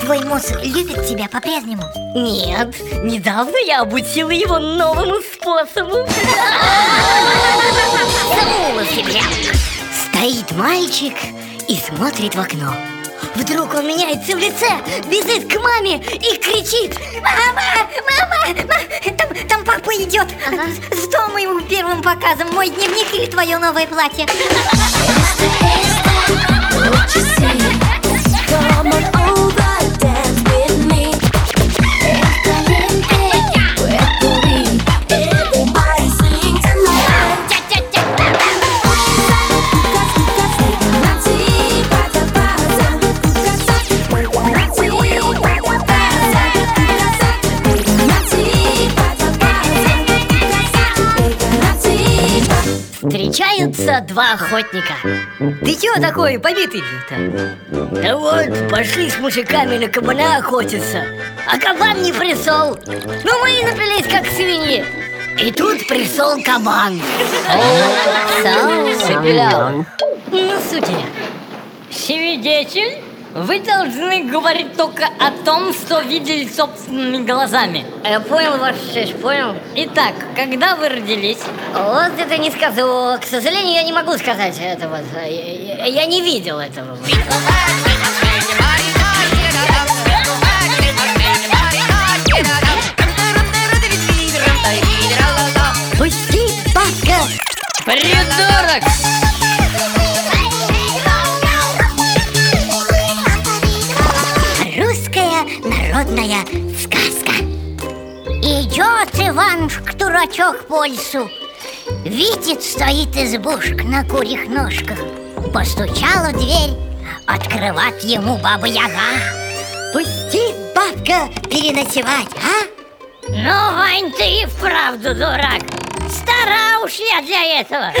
твой мозг любит тебя по-прежнему? Нет, недавно я обучила его новому способу себя. Стоит мальчик и смотрит в окно. Вдруг он меняется в лице, бежит к маме и кричит Мама, мама, ма- там, там папа идет Что моему первым показом, мой дневник или твое новое платье? Встречаются два охотника. Ты чего такой побитый-то? Да вот, пошли с мужиками на кабана охотиться. А кабан не присол. Ну мы и напились, как свиньи. И тут присол кабан. Цеплял Ну, судья Свидетель вы должны говорить только о том, что видели собственными глазами Я понял, ваш честь, понял Итак, когда вы родились? Вот это не скажу К сожалению, я не могу сказать этого Я, я- не видел этого Пусти! Придурок! Народная сказка. Идет Иван-дурачок по лесу Видит, стоит избушка на курьих ножках. Постучала дверь, открывает ему баба Яга. Пусти, бабка, переночевать, а? Ну, Вань, ты и вправду дурак. Стара уж я для этого